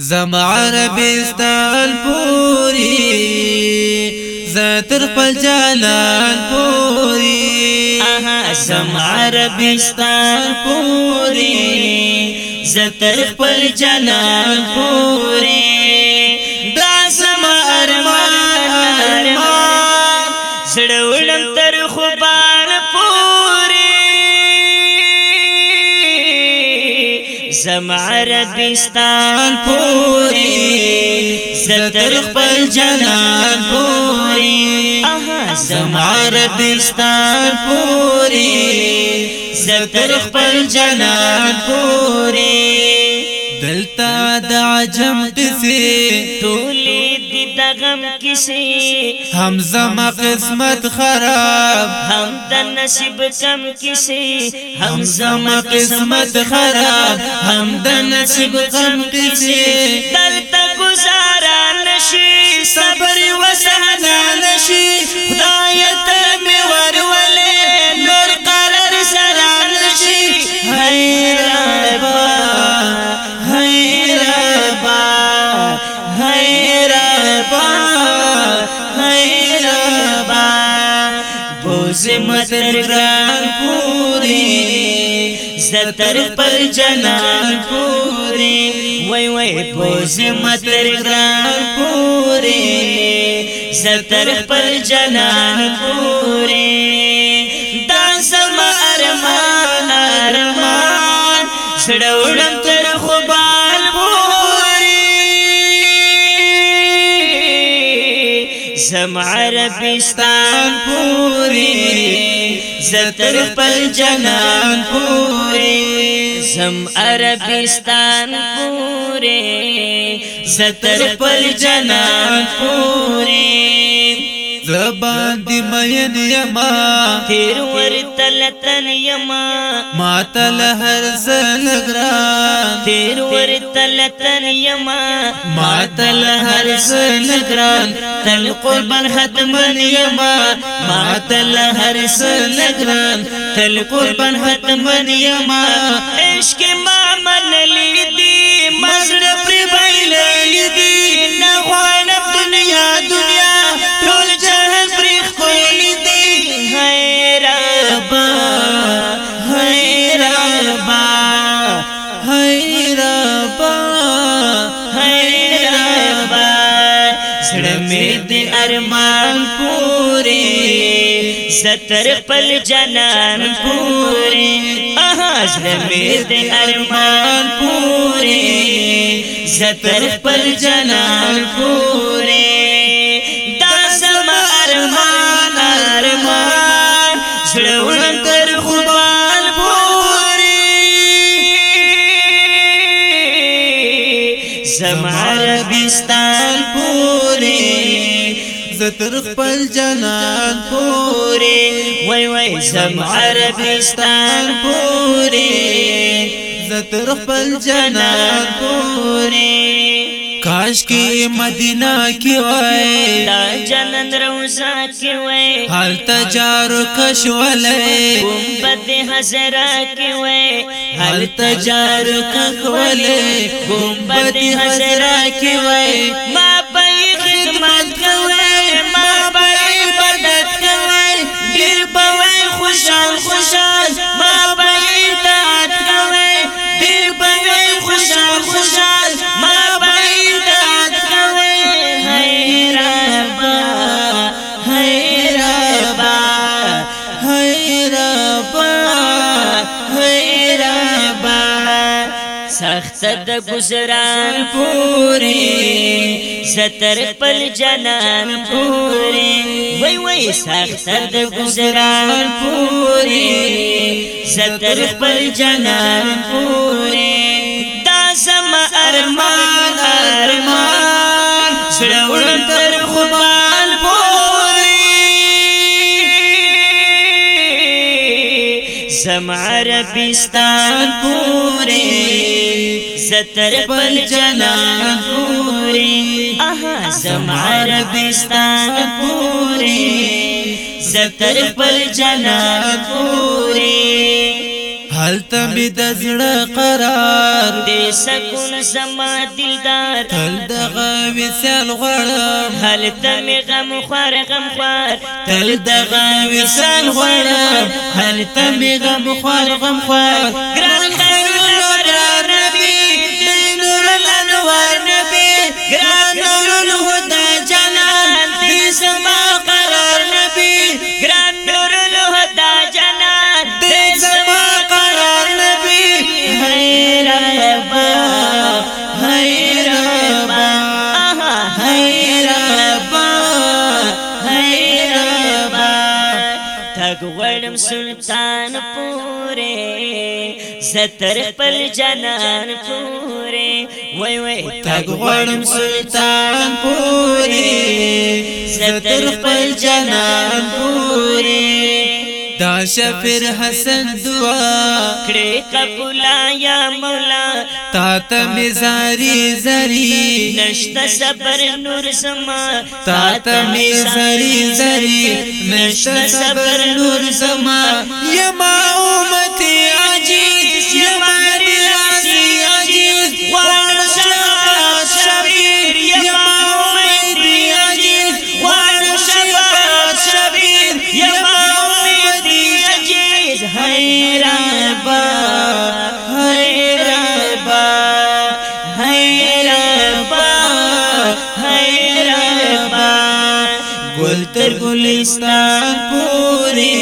زما عربستان پوری زتر خپل جلال پوری زما عربستان پوری زتر خپل جلال پوری دا زما ارمان ارمان زړولم سم عربستان پوری زتر خپل جنان پوری سم عربستان پوری زتر خپل جنان پوری دلتا د عجم غم کسی هم زما قسمت خراب هم د نصیب کم کسی هم زما قسمت خراب هم د نصیب کم کسی دل تا گزارا نشي صبر وسهنا نشي خدای ته میوا تر پر جنان پوری وای وای بوزي متر ګران پوری زتر پر جنان پوری دا زما ارمان ارمان سړوړم تر خوبال پوری زما عربستان پوری زتر پل جنان پوری زم عربستان پوری زتر پل جنان پوری زباندی مین یما تیر ور تلتن یما ما تل هر زلگران تیر ور تلتن یما ما تل هر زلگران تل قربان ختمن یما ما تل هر زلگران تل قربان ختمن یما عشق ما من لیدی مزر پر بیلی دی نغوانم دنیا دنیا زتر پل सतर् पल जन पूरी अवे ارمان पूरी सतर् پل جنان पूरे زتر خپل جنان پوری وای وای زم عربستان پوری زتر خپل جنان پوری کاش کی مدینہ کی وای دا جنن روزا کی وای حال تجار کشولې گنبد حزرا کی وای حال تجار کشولې گنبد حزرا کی وای د گزران پوری زتر پل جنان پوری وای وای سختر د گزران پوری زتر پل جنان پوری دا زم ارمان ارمان سړوړ تر خپل پوری زم عربستان پوری شتر پل جلان پوری اها زم عربستان پوری زتر پل جلان پوری حل تم د زړه قرار دې سکون زما دلدار تل د غوي سال غړم حل تم غم خور غم خور تل د غوي سال غړم حل تم غم خور غم خور سلطان پوره زتر پر جنان پوره وای وای تاګ غړم سلطان پوره زتر پر جنان پوره دا شفر حسن دعا کړي قبولا یا مولا تا ته مزاری زری نشته صبر نور سما تا ته مزاری زری نشته صبر نور سما یما امتی عجیز یما ګلستان پوری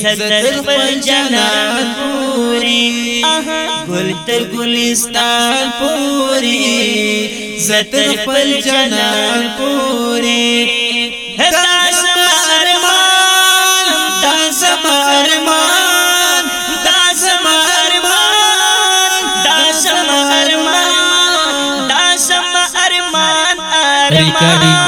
صدر خپل جنان پوری ګل تر ګلستان پوری زتر خپل جنان پوری دا زما ارمان دا زما ارمان دا زما ارمان دا زما ارمان دا زما ارمان ارمان